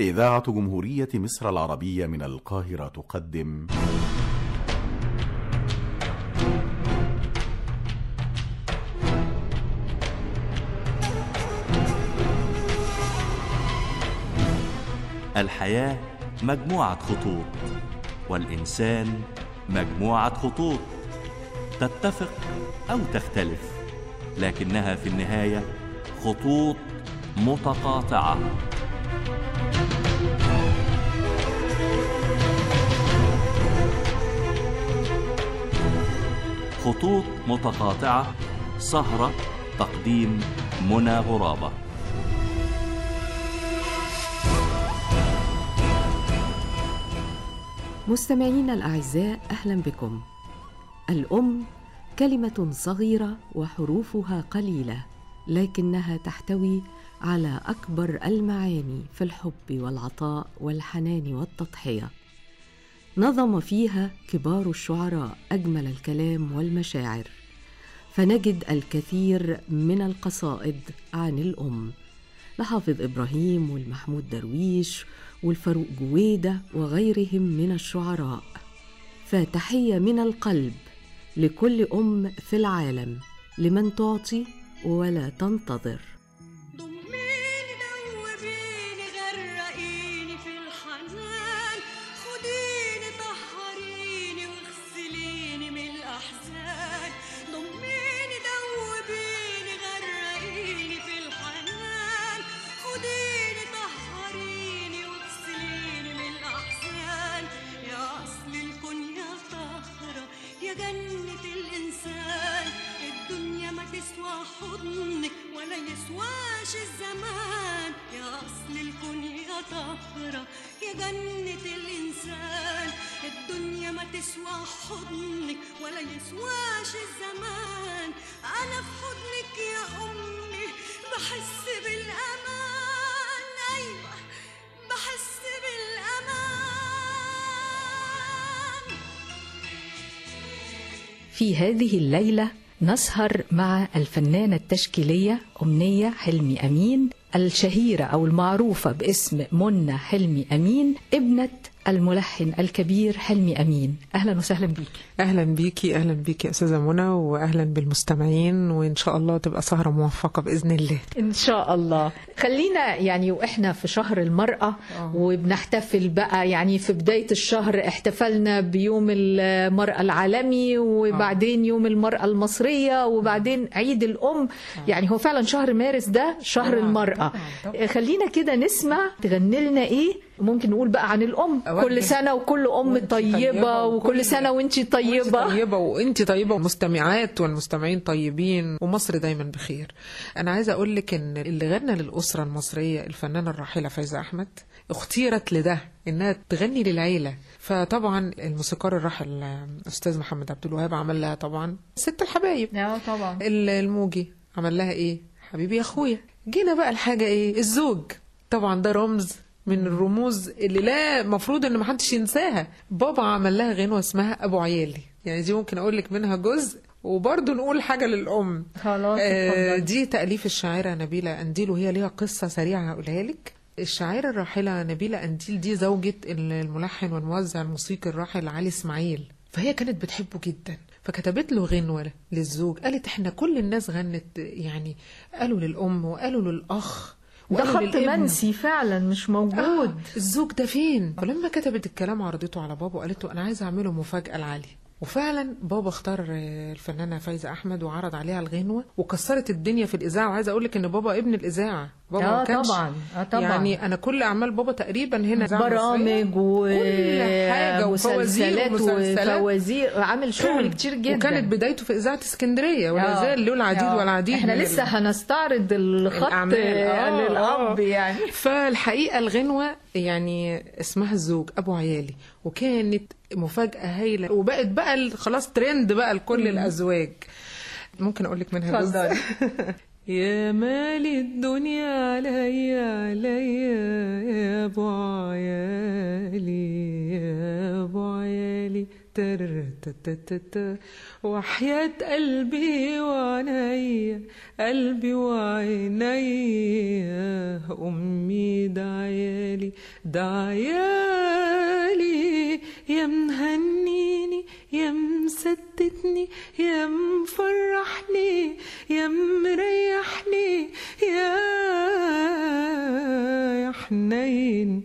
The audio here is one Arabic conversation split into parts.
إذاعة جمهورية مصر العربية من القاهرة تقدم. الحياة مجموعة خطوط والإنسان مجموعة خطوط. تتفق أو تختلف لكنها في النهاية خطوط متقاطعة. خطوط متقاطعة سهرة تقديم منى غرابة. مستمعينا الأعزاء أهلا بكم. الأم كلمة صغيرة وحروفها قليلة لكنها تحتوي على أكبر المعاني في الحب والعطاء والحنان والتضحية. نظم فيها كبار الشعراء أجمل الكلام والمشاعر فنجد الكثير من القصائد عن الأم لحافظ إبراهيم والمحمود درويش والفاروق جويدة وغيرهم من الشعراء. فتحية من القلب لكل أم في العالم لمن تعطي ولا تنتظر. في هذه الليلة نسهر مع الفنانة التشكيلية أمنية حلمي أمين الشهيرة أو المعروفة باسم منى حلمي أمين ابنة الملحن الكبير حلمي أمين. أهلا وسهلا بيك. أهلا بيكي أهلا بيكي يا أستاذة منى واهلا بالمستمعين وإن شاء الله تبقى سهرة موفقة بإذن الله. إن شاء الله. خلينا يعني وإحنا في شهر المرأة وبنحتفل بقى يعني في بداية الشهر احتفلنا بيوم المرأة العالمي وبعدين يوم المرأة المصرية وبعدين عيد الأم. يعني هو فعلا شهر مارس ده شهر المرأة. طبعاً، طبعاً. خلينا كده نسمع تغني لنا إيه؟ ممكن نقول بقى عن أوجه. كل سنة وكل طيبة, طيبة وكل وانتي وانت طيبة. طيبة. وانت طيبة والمستمعات والمستمعين طيبين ومصر دايما بخير. أنا عايزة أقول لك إن اللي غنى للأسرة المصرية الفنانة الراحله فايزة أحمد اختيرت لده إنها تغني للعيلة. فطبعا الموسيقار الراحل أستاذ محمد عبد الوهاب عمل لها طبعا ست الحبايب. آه طبعا. ال- الموجي عمل لها إيه؟ حبيبي يا أخويا. جينا بقى الحاجة إيه؟ الزوج. طبعا ده رمز من الرموز اللي لا مفروض ان محدش ينساها. بابا عمل لها غنوة اسمها أبو عيالي. يعني دي ممكن أقول لك منها جزء. وبرضه نقول حاجة للأم. خلاص آه. دي تأليف الشاعرة نبيلة أنديل وهي ليها قصة سريعة هقولها لك. الشاعرة الراحلة نبيلة أنديل دي زوجة الملحن والموزع الموسيقي الراحل علي إسماعيل. فهي كانت بتحبه جدا. فكتبت له غنوة للزوج. قالت إحنا كل الناس غنت يعني قالوا للأم وقالوا للأخ. ده خط. منسي فعلا مش موجود. آه الزوج ده فين؟ ولما كتبت الكلام عرضته على بابا وقالت له أنا عايزه أعمله مفاجأة لعلي. وفعلا بابا اختار آه، الفنانة فايزة أحمد وعرض عليها الغنوة وكسرت الدنيا في الإذاعة. وعايزة أقول لك إن بابا ابن الإذاعة. بابا آه طبعاً، آه طبعاً. يعني أنا كل أعمال بابا تقريبا هنا برامج. كل حاجة وفوازير ومسلسلات وفوازير عامل شغل كتير جدا وكانت بدايته في إذاعة اسكندرية ولا آه. زال له العديد آه. والعديد إحنا لسه هنستعرض الخط. آه، للأب آه. يعني فالحقيقة الغنوة يعني اسمها الزوج أبو عيالي وكانت مفاجأة هايلة وبقت بقى خلاص ترند بقى لكل الأزواج ممكن أقول لك منها جزء. يا مالي الدنيا عليا عليا يا أبو عيالي يا أبو عيالي. وحياة قلبي وعينيا قلبي وعينيا أمي دعيالي دعيالي يا مهنيني يا مستتني يا مفرحني يا مريحني يا يا حنين.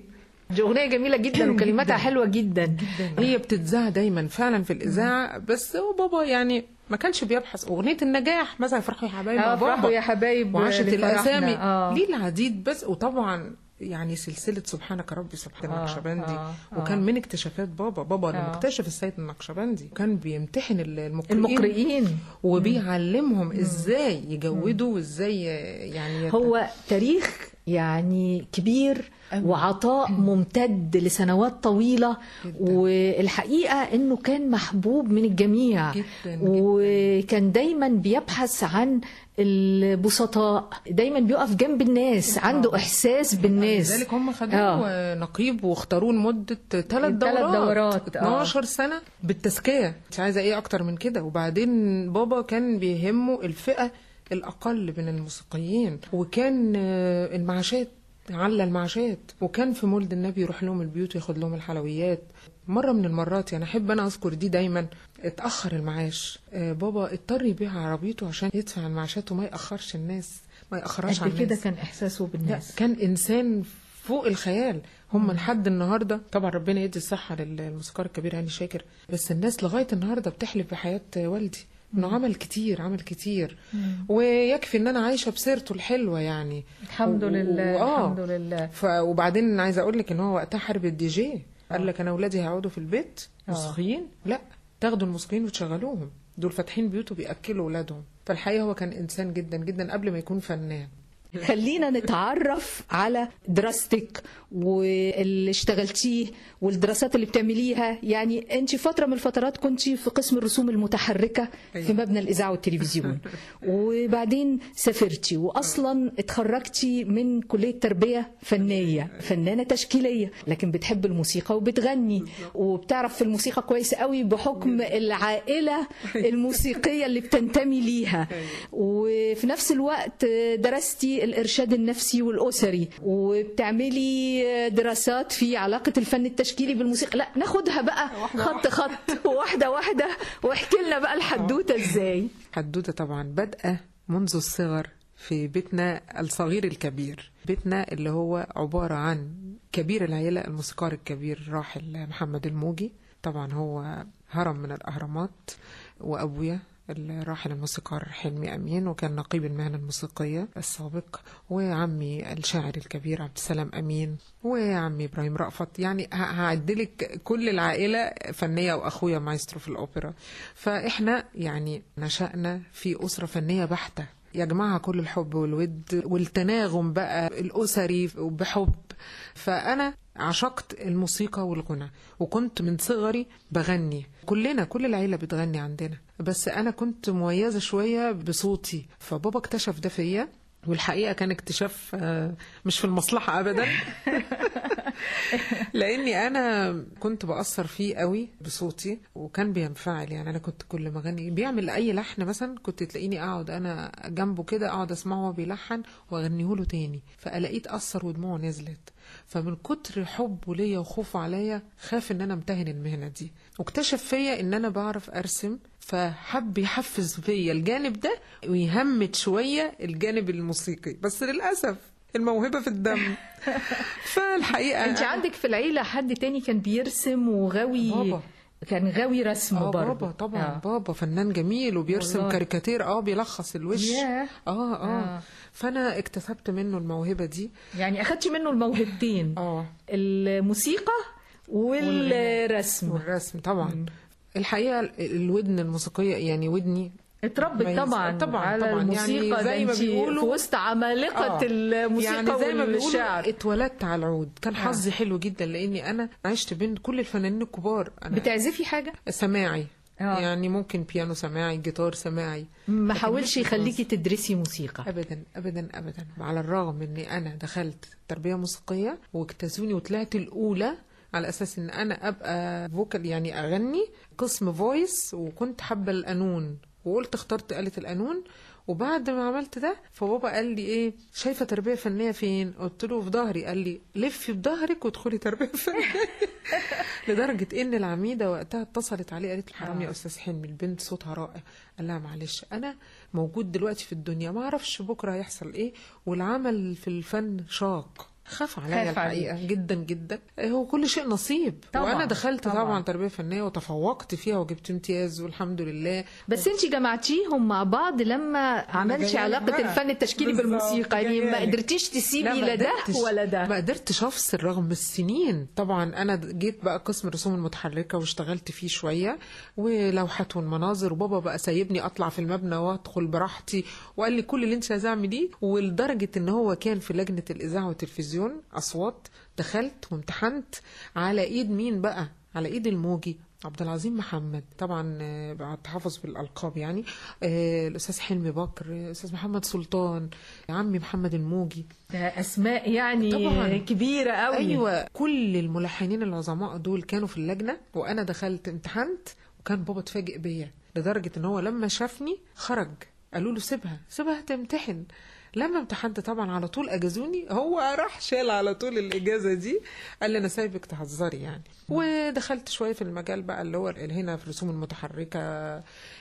دي أغنية جميلة جدا وكلماتها حلوة جدا. هي بتتذاع دايما فعلا في الإذاعة. بس هو بابا يعني ما كانش بيبحث. أغنية النجاح مثلا فرحوا يا حبايب آه يا حبايب وعاشت. الأسامي. آه. ليه العديد بس. وطبعا يعني سلسلة سبحانك ربي سبحان آه، النقشبندي. آه، آه. وكان من اكتشافات بابا. بابا اللي آه. مكتشف السيد النقشبندي كان بيمتحن المقرئين المقرئين. وبيعلمهم إزاي يجودوا وإزاي يعني هو تاريخ يعني كبير وعطاء ممتد لسنوات طويلة. والحقيقة إنه كان محبوب من الجميع. جداً، جداً. وكان دايما بيبحث عن البسطاء. دايما بيقف جنب الناس عنده إحساس بالناس. لذلك هم خدوه نقيب واختاروه لمدة ثلاث دورات. دورات، آه. 12 سنة بالتزكية. مش عايزة إيه أكتر من كده. وبعدين بابا كان بيهمه الفئة الأقل من الموسيقيين. وكان آه، المعاشات على المعاشات. وكان في مولد النبي يروح لهم البيوت وياخد لهم الحلويات. مرة من المرات يعني أحب أنا أذكر دي دايما اتأخر المعاش. آه، بابا اضطر يبيع عربيته عشان يدفع المعاشات وما يأخرش الناس ما يأخرهاش على قد كده الناس. كان إحساسه لا بالناس. كان إنسان فوق الخيال. هم لحد النهارده طبعا ربنا يدي الصحة للموسيقار الكبير هاني شاكر بس الناس لغاية النهارده بتحلف بحياة والدي. إنه عمل كتير عمل كتير. ويكفي إن أنا عايشة بسيرته الحلوة يعني. الحمد و- لله وآه. الحمد لله. ف وبعدين عايزة أقول لك إن هو وقتها حارب الدي جي. قال لك أنا اولادي هيقعدوا في البيت آه. موسيقيين لا تاخدوا الموسيقيين وتشغلوهم. دول فاتحين بيوت وبيأكلوا اولادهم فالحقيقة هو كان إنسان جدا جدا قبل ما يكون فنان. خلينا نتعرف على دراستك واللي اشتغلتيه والدراسات اللي بتعمليها. يعني انت فترة من الفترات كنت في قسم الرسوم المتحركة في مبنى الإذاعة والتلفزيون. وبعدين سافرتي واصلا اتخرجتي من كلية تربية فنية فنانة تشكيلية لكن بتحب الموسيقى وبتغني وبتعرف في الموسيقى كويس قوي بحكم العائلة الموسيقية اللي بتنتمي ليها. وفي نفس الوقت درستي الإرشاد النفسي والأسري. وبتعملي دراسات في علاقة الفن التشكيلي بالموسيقى. لا ناخدها بقى خط خط. واحدة واحدة. واحكي لنا بقى الحدوتة إزاي. حدوتة طبعا. بادئة منذ الصغر في بيتنا الصغير الكبير. بيتنا اللي هو عبارة عن كبير العيلة الموسيقار الكبير راحل محمد الموجي. طبعا هو هرم من الأهرامات. وأبويا الراحل الموسيقار حلمي أمين وكان نقيب المهنة الموسيقية السابق وعمي الشاعر الكبير عبد السلام أمين وعمي إبراهيم رأفت. يعني هعدلك كل العائلة فنية وأخويا مايسترو في الأوبرا. فإحنا يعني نشأنا في أسرة فنية بحتة. يجمعها كل الحب والود والتناغم بقى الأسري بحب فأنا عشقت الموسيقى والغنى وكنت من صغري بغني. كلنا كل العيلة بتغني عندنا. بس أنا كنت مميزة شوية بصوتي. فبابا اكتشف ده فيا والحقيقة كان اكتشاف آه، مش في المصلحة أبدا. لاني أنا كنت بأثر فيه قوي بصوتي وكان بينفعل يعني. أنا كنت كل ما اغني بيعمل اي لحن مثلا كنت تلاقيني اقعد أنا جنبه كده اقعد اسمعه وهو بيلحن واغنيه له تاني. فالاقيه اتاثر ودموعه نزلت. فمن كتر حبه ليا وخوفه عليا خاف إن أنا أمتهن المهنة دي. واكتشف فيا إن أنا بعرف أرسم فحب يحفز فيا الجانب ده ويهمد شوية الجانب الموسيقي. بس للأسف الموهبة في الدم فالحقيقة انت عندك في العيلة حد تاني كان بيرسم وغاوي بابا. كان غاوي رسم آه برضه بابا طبعا آه. آه. بابا فنان جميل وبيرسم والله. كاريكاتير آه بيلخص الوش ياه. آه آه آه. فأنا اكتسبت منه الموهبة دي يعني أخدتي منه الموهبتين آه الموسيقى والرسم والرسم طبعا الحقيقة الودن الموسيقية يعني ودني اتربت. طبعا طبعاً، على طبعاً. الموسيقى يعني زي ما بيقولوا- في وسط عمالقة آه. الموسيقى يعني زي ما بيقولوا والشعر. اتولدت على العود. كان حظي حلو جدا لأني أنا عشت بين كل الفنانين الكبار. أنا بتعزفي حاجة؟ سماعي. آه. يعني ممكن بيانو سماعي جيتار سماعي. ما حاولش يخليكي تدرسي موسيقى. ابدا ابدا ابدا. على الرغم إني أنا دخلت تربية موسيقية واجتازوني وطلعت الأولى على أساس إن أنا أبقى vocal يعني أغني قسم voice وكنت حابة القانون. وقلت اخترت آلة القانون. وبعد ما عملت ده فبابا قال لي إيه شايفة تربية فنية فين؟ قلت له في ظهري. قال لي لفي بظهرك وادخلي تربية فنية. لدرجة إن العميدة وقتها اتصلت عليه قالت له حرام يا أستاذ حلمي البنت صوتها رائع. قال لها معلش أنا موجود دلوقتي في الدنيا ما أعرفش بكرة هيحصل إيه. والعمل في الفن شاق. خاف عليا خاف الحقيقة. جدا جدا. هو كل شيء نصيب. طبعاً، وأنا دخلت طبعاً. طبعا, تربية فنية وتفوقت فيها وجبت امتياز والحمد لله. بس انت جمعتيهم مع بعض لما عملتي علاقة بقى. الفن التشكيلي بالموسيقى؟ يعني ما. قدرتيش تسيبي لا ده ولا ده. ما قدرتش أفصل رغم السنين. طبعا أنا جيت بقى قسم الرسوم المتحركة واشتغلت فيه شوية ولوحات والمناظر. وبابا بقى سايبني أطلع في المبنى وأدخل براحتي وقال لي كل اللي انت عايزاه اعمليه. ولدرجة إن هو كان في لجنة الإذاعة والتلفزيون أصوات دخلت وامتحنت على إيد مين بقى؟ على إيد الموجي عبد العظيم محمد. طبعا آه، بعد تحفظ بالألقاب يعني. آه، الأستاذ حلمي بكر الأستاذ محمد سلطان عمي محمد الموجي. أسماء يعني طبعاً. كبيرة قوي أيوه. كل الملحنين العظماء دول كانوا في اللجنة وأنا دخلت امتحنت وكان بابا اتفاجئ بيا لدرجة إن هو لما شافني خرج قالوا له سيبها سيبها تمتحن. لما امتحنت طبعا على طول أجازوني هو راح شال على طول الإجازة دي قال لي أنا سايبك تهزري يعني. ودخلت شوية في المجال بقى اللي هو هنا في الرسوم المتحركة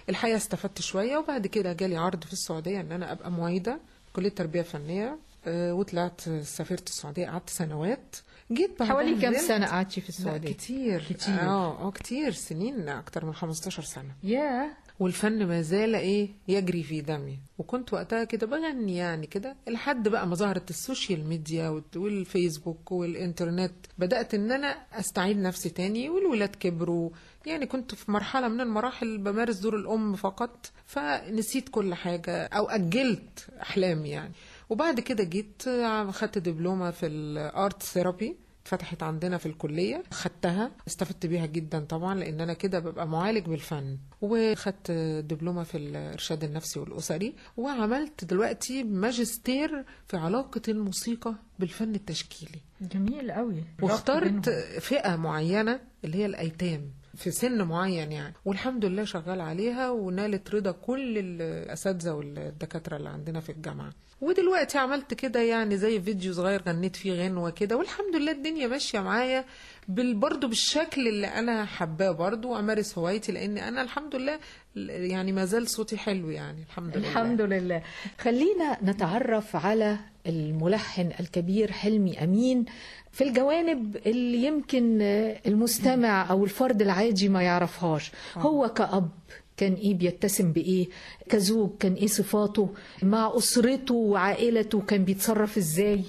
الحقيقة استفدت شوية وبعد كده جالي عرض في السعودية إن أنا أبقى معيدة كلية تربية فنية آه، وطلعت سافرت السعودية قعدت سنوات. جيت بعدها حوالي كام. سنة قعدتي في السعودية؟ كتير. كتير. آه آه كتير سنين أكتر من 15 سنة. يا والفن ما زال إيه يجري في دمي. وكنت وقتها كده بغني يعني كده لحد بقى ما ظهرت ال social media والفيسبوك والإنترنت. بدأت إن أنا أستعيد نفسي تاني والولاد كبروا. يعني كنت في مرحلة من المراحل بمارس دور الأم فقط فنسيت كل حاجة أو أجلت أحلامي يعني. وبعد كده جيت خدت دبلومة في الأرت ثيرابي. فتحت عندنا في الكلية خدتها استفدت بيها جدا طبعا لأن أنا كده ببقى معالج بالفن. وخدت دبلومة في الإرشاد النفسي والأسري. وعملت دلوقتي ماجستير في علاقة الموسيقى بالفن التشكيلي. جميل قوي واخترت فئة معينة اللي هي الأيتام. في سن معين يعني. والحمد لله شغال عليها ونالت رضا كل الأساتذة والدكاترة اللي عندنا في الجامعة. ودلوقتي عملت كده يعني زي فيديو صغير غنيت فيه غنوة كده. والحمد لله الدنيا ماشية معايا برضه بالشكل اللي أنا حباه برضه وأمارس هوايتي لأن أنا الحمد لله يعني ما زال صوتي حلو يعني. الحمد لله. الحمد لله. خلينا نتعرف على الملحن الكبير حلمي أمين في الجوانب اللي يمكن المستمع أو الفرد العادي ما يعرفهاش. هو كأب كان إيه بيتسم بإيه كزوج كان إيه صفاته مع أسرته وعائلته كان بيتصرف إزاي؟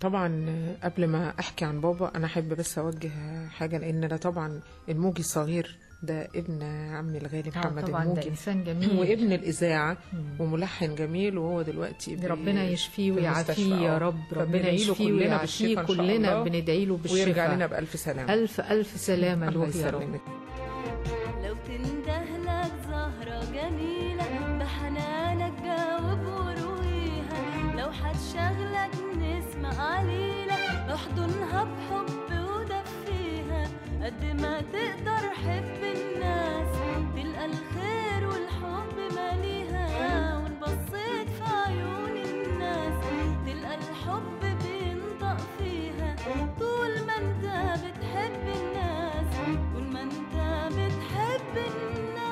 طبعا قبل ما أحكي عن بابا أنا أحب بس أوجه حاجة لأن ده طبعا الموجي الصغير ده ابن عمي الغالي محمد طبعا ده الموجي إنسان جميل. وابن الإذاعة وملحن جميل وهو دلوقتي ربنا يشفيه في ويعافيه. يا آه. رب. ربنا يشفيه كلنا ويعافيه بالشفاء كلنا الله. بندعي له ويرجع لنا بالشفاء بألف سلامة. ألف ألف سلامة له يا رب. قد ما تقدر حب الناس تلقى الخير والحب ماليها وان بصيت في عيون الناس تلقى الحب بينطق فيها. طول ما انت بتحب الناس طول ما انت بتحب الناس.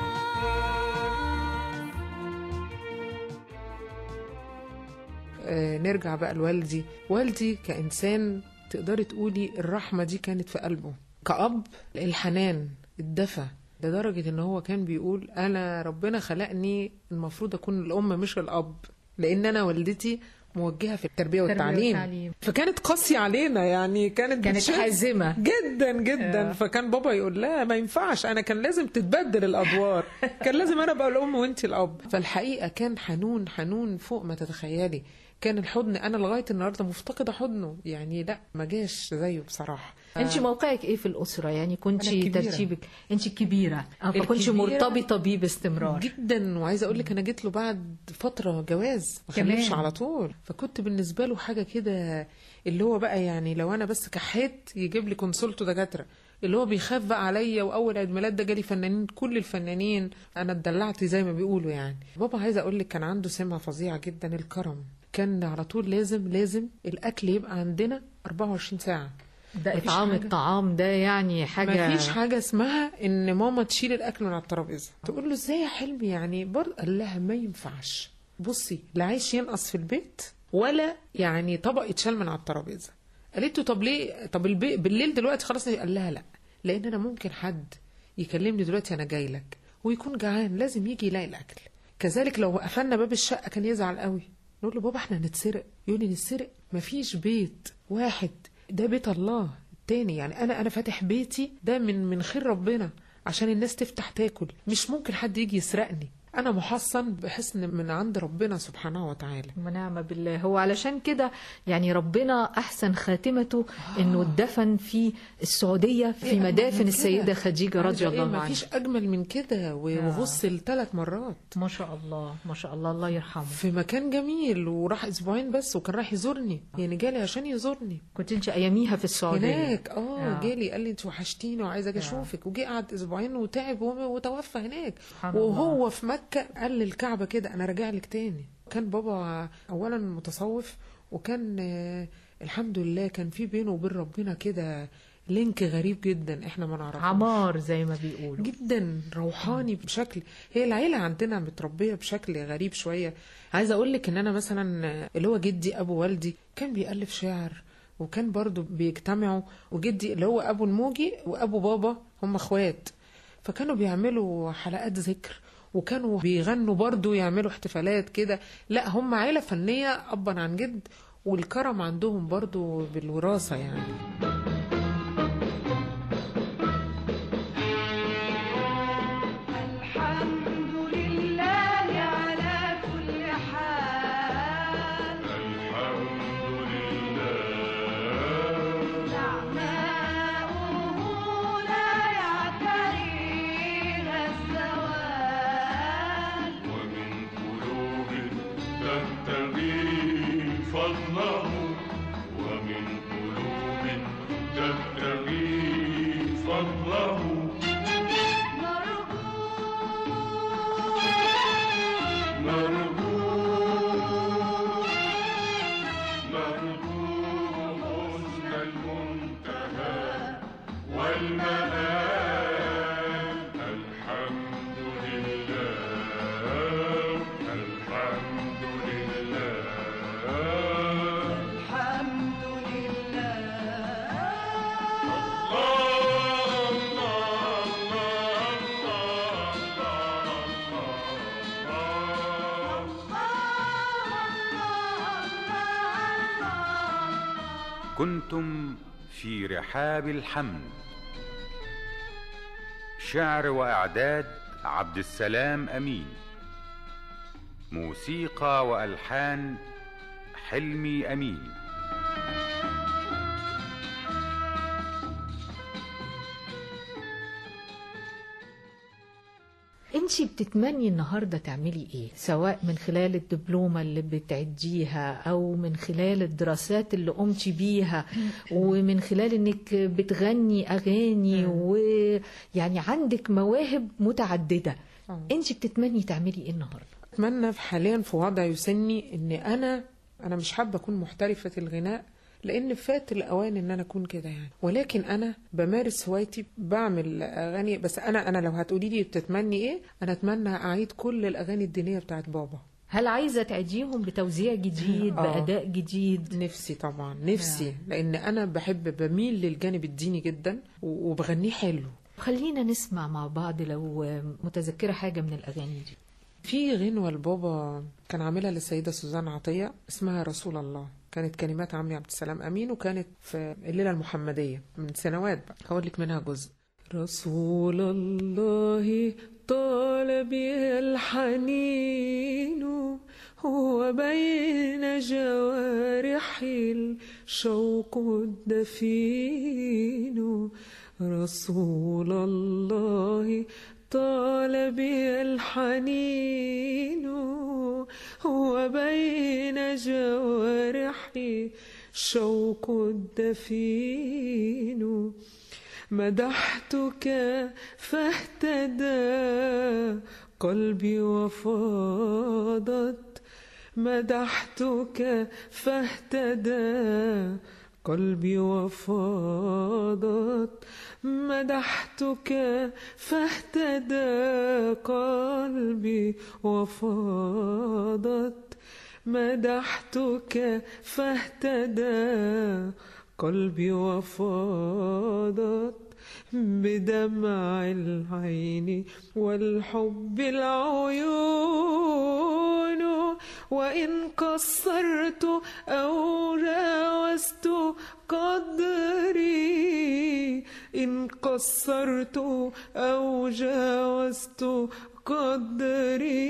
آه، نرجع بقى لوالدي. والدي كإنسان تقدري تقولي الرحمة دي كانت في قلبه. كأب الحنان الدفى. لدرجة إن هو كان بيقول أنا ربنا خلقني المفروض أكون الأم مش الأب لأن أنا والدتي موجهة في التربية والتعليم. والتعليم. فكانت قاسية علينا يعني كانت كانت حازمة. جدا جدا. فكان بابا يقول لا ما ينفعش. أنا كان لازم تتبدل الأدوار. كان لازم أنا أبقى الأم وانت الأب. فالحقيقة كان حنون حنون فوق ما تتخيلي. كان الحضن أنا لغاية النهارده مفتقدة حضنه. يعني لا ما جاش زيه بصراحة. أنت موقعك إيه في الأسرة؟ يعني كنت. ترتيبك أنت الكبيره آه فكنت. مرتبطة بيه باستمرار. جدا. وعايزة أقول لك أنا جيت له بعد فترة جواز ما. خلفش على طول. فكنت بالنسبة له حاجة كده اللي هو بقى يعني لو أنا بس كحيت يجيب لي كونسولته دكاترة. اللي هو بيخاف بقى عليا وأول عيد ميلاد ده جالي فنانين كل الفنانين أنا اتدلعت زي ما بيقولوا يعني. بابا عايزة أقول لك كان عنده سمه فظيعة جدا الكرم. كان على طول لازم لازم الأكل يبقى عندنا 24 ساعة. ده مفيش اطعام. الطعام ده يعني حاجة ما فيش حاجة اسمها إن ماما تشيل الأكل من على الترابيزة. تقول له إزاي يا حلمي؟ يعني برضه قال لها ما ينفعش. بصي لا عيش ينقص في البيت ولا يعني طبق يتشال من على الترابيزة. قالت له طب ليه؟ طب البي... بالليل دلوقتي خلاص قال لها لا. لأن أنا ممكن حد يكلمني دلوقتي أنا جاي لك ويكون جعان لازم يجي يلاقي الأكل. كذلك لو قفلنا باب الشقة كان يزعل قوي. نقول له بابا إحنا هنتسرق. يقول لي نتسرق؟ مفيش بيت واحد. ده بيت الله. التاني يعني أنا أنا فاتح بيتي ده من من خير ربنا عشان الناس تفتح تاكل. مش ممكن حد يجي يسرقني. أنا محصن بحسن من عند ربنا سبحانه وتعالى. ونعم بالله. هو علشان كده يعني ربنا أحسن خاتمته إنه اتدفن في السعودية في إيه مدافن السيدة؟ خديجة رضي إيه؟ الله عنها. مفيش أجمل من كده وغسل ثلاث مرات. ما شاء الله ما شاء الله الله يرحمه. في مكان جميل وراح أسبوعين بس وكان راح يزورني. يعني جالي عشان يزورني. كنت أنت أياميها في السعودية. هناك آه آه. جالي قال لي أنت وحشتيني وعايزة أجي أشوفك. وجي قعد أسبوعين وتعب وتوفى هناك. وهو في مكة قال للكعبة كده أنا راجع لك تاني. كان بابا اولا متصوف وكان آه، الحمد لله كان في بينه وبين ربنا كده لينك غريب جدا إحنا ما نعرفوش. عمار زي ما بيقولوا. جدا روحاني بشكل هي العيلة عندنا متربية بشكل غريب شوية. عايزة أقول لك إن أنا مثلا اللي هو جدي أبو والدي كان بيألف شعر وكان برضو بيجتمعوا وجدي اللي هو أبو الموجي وأبو بابا هم إخوات. فكانوا بيعملوا حلقات ذكر وكانوا بيغنوا برضو يعملوا احتفالات كده. لا هم عيلة فنية أبا عن جد والكرم عندهم برضو بالوراثة يعني. كنتم في رحاب الحمد شعر وأعداد عبد السلام أمين. موسيقى وألحان حلمي أمين. بتتمني النهارده تعملي إيه؟ سواء من خلال الدبلومة اللي بتعديها أو من خلال الدراسات اللي قمتي بيها ومن خلال إنك بتغني أغاني ويعني عندك مواهب متعددة. آه. انت بتتمني تعملي إيه النهارده؟ أتمنى حاليا في وضع يسني ان أنا أنا مش حابة أكون محترفة الغناء لأن فات الأوان إن أنا أكون كده يعني. ولكن أنا بمارس هوايتي بعمل أغاني. بس أنا أنا لو هتقولي لي بتتمني إيه أنا أتمنى أعيد كل الأغاني الدينية بتاعت بابا. هل عايزة تعديهم بتوزيع جديد آه. بأداء جديد؟ نفسي طبعا نفسي. لأن أنا بحب بميل للجانب الديني جدا وبغنيه حلو. خلينا نسمع مع بعض لو متذكرة حاجة من الأغاني دي. في غنوة لبابا كان عاملها للسيدة سوزان عطية اسمها رسول الله. كانت كلمات عمي عبد السلام أمين وكانت في الليلة المحمدية من سنوات بقى. هقول لك منها جزء. رسول الله طال بها الحنين وبين جوارحي الشوق الدفين رسول الله طال بي الحنين وبين جوارحي شوق الدفين. مدحتك فاهتدى قلبي وفاضت. مدحتك فاهتدى قلبي وفاضت. مدحتك فاهتدى قلبي وفاضت. مدحتك فاهتدى قلبي وفاضت. بدمع العين والحب العيون وإن قصرت أو جاوزت قدري. إن قصرت أو جاوزت قدري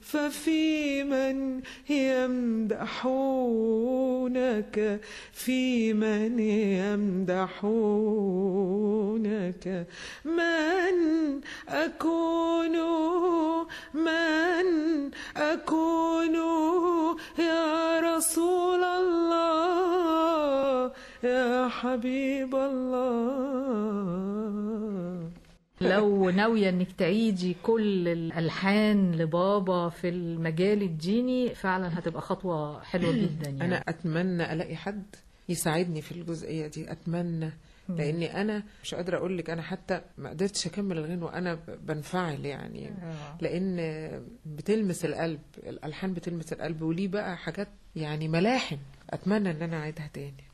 ففي من يمدحونك في من يمدحونك. من أكون من أكون يا رسول الله يا حبيب الله. لو ناوية إنك تعيدي كل الألحان لبابا في المجال الديني فعلا هتبقى خطوة حلوة جدا يعني. أنا أتمنى ألاقي حد يساعدني في الجزئية دي أتمنى. لأني أنا مش قادرة أقول لك أنا حتى ما قدرتش أكمل الغنى وأنا بنفعل يعني. لأن بتلمس القلب الألحان بتلمس القلب وليه بقى حاجات يعني ملاحن أتمنى إن أنا أعيدها تاني.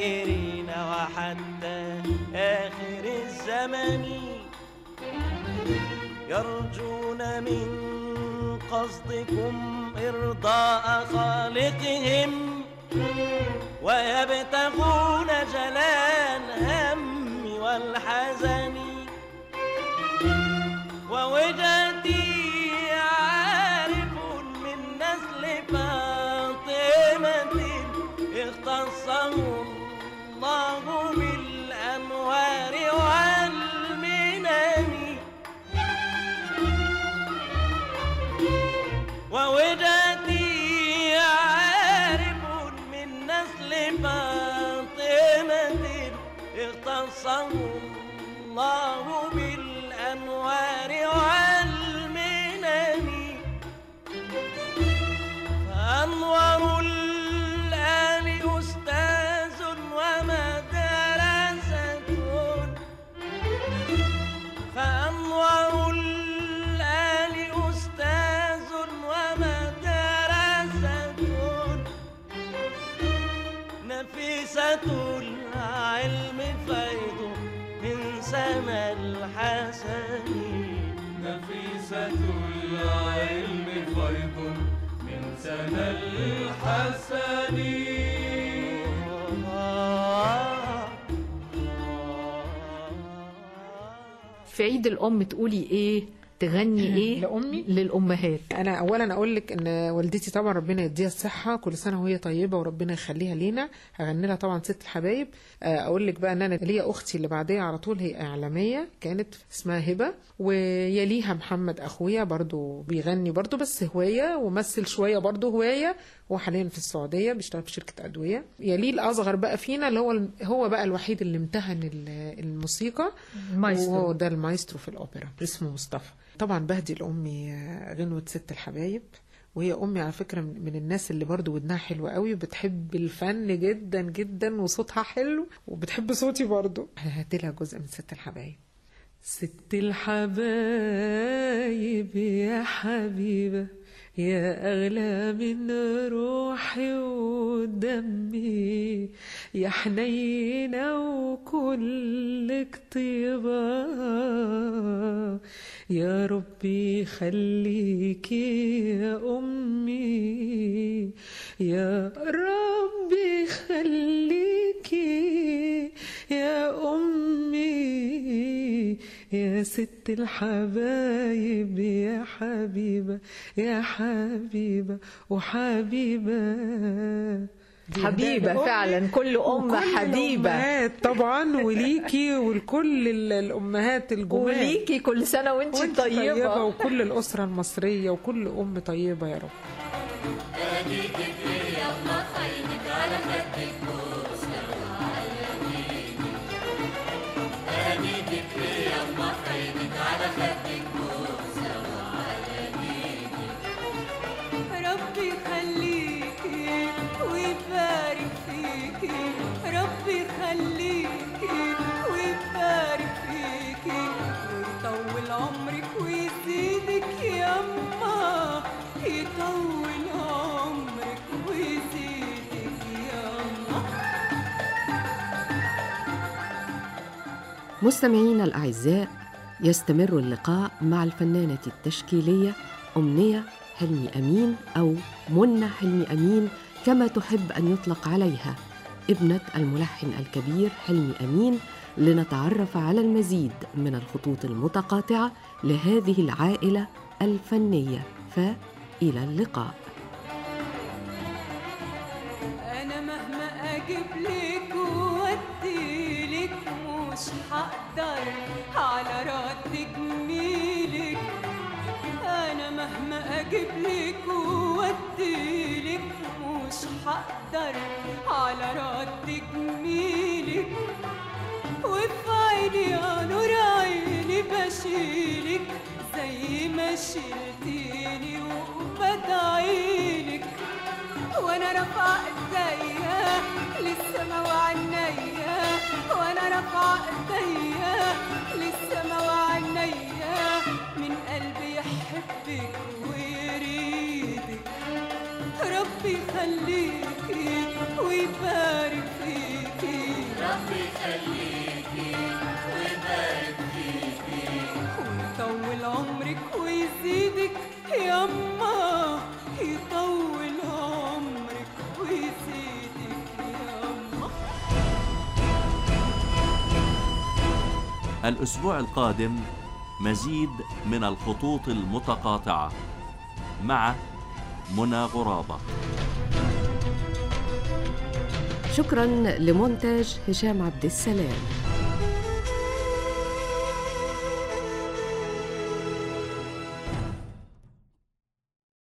بالزائرين وحتى آخر الزمان يرجون من قصدكم إرضاء خالقهم ويبتغون جلال الهم والحزن نفيسة العلم فيض من سما الحسن. نفيسة العلم فيض من سنى الحسن. في عيد الأم تقولي إيه؟ تغني إيه؟ لأمي؟ للأمهات. أنا اولا أقول لك إن والدتي طبعا ربنا يديها الصحة كل سنة وهي طيبة وربنا يخليها لينا. هغني لها طبعا ست الحبايب آه، أقول لك بقى إن أنا ليا أختي اللي بعديها على طول هي إعلامية كانت اسمها هبة. ويليها محمد أخويا برضو بيغني برضو بس هواية ومثل شوية برضو هواية. هو حاليا في السعودية بيشتغل في شركة أدوية. يليه الاصغر بقى فينا اللي هو هو بقى الوحيد اللي امتهن ال- الموسيقى. مايسترو. وهو ده المايسترو في الأوبرا اسمه مصطفى. طبعا بهدي لأمي غنوة ست الحبايب. وهي أمي على فكرة من الناس اللي برضو ودنها حلو قوي وبتحب الفن جدا جدا وصوتها حلو وبتحب صوتي برضو. ههدي لها جزء من ست الحبايب. ست الحبايب يا حبيبة يا أغلى من روحي ودمي. يا حنينة وكلك طيبة. يا ربي خليكي يا أمي. يا ربي خليكي يا أمي. يا ست الحبايب يا حبيبة يا حبيبة وحبيبة. حبيبة فعلا كل أم وكل حبيبة. الأمهات طبعا وليكي ولكل ال- الأمهات الجمال. وليكي كل سنة وانت وانت طيبة, طيبة وكل الأسرة المصرية وكل أم طيبة يا رب. مستمعينا الأعزاء يستمر اللقاء مع الفنانة التشكيلية أمنية حلمي أمين أو منى حلمي أمين كما تحب أن يطلق عليها ابنة الملحن الكبير حلمي أمين لنتعرف على المزيد من الخطوط المتقاطعة لهذه العائلة الفنية. فإلى اللقاء. هقدر على رد جميلك وفي عيني يا نور عيني بشيلك زي ما شلتيني وبدعيلك وأنا رافعه ايديا للسما وعينيا وأنا رافعه الأسبوع القادم مزيد من الخطوط المتقاطعة مع منى غرابة. شكرا لمونتاج هشام عبد السلام.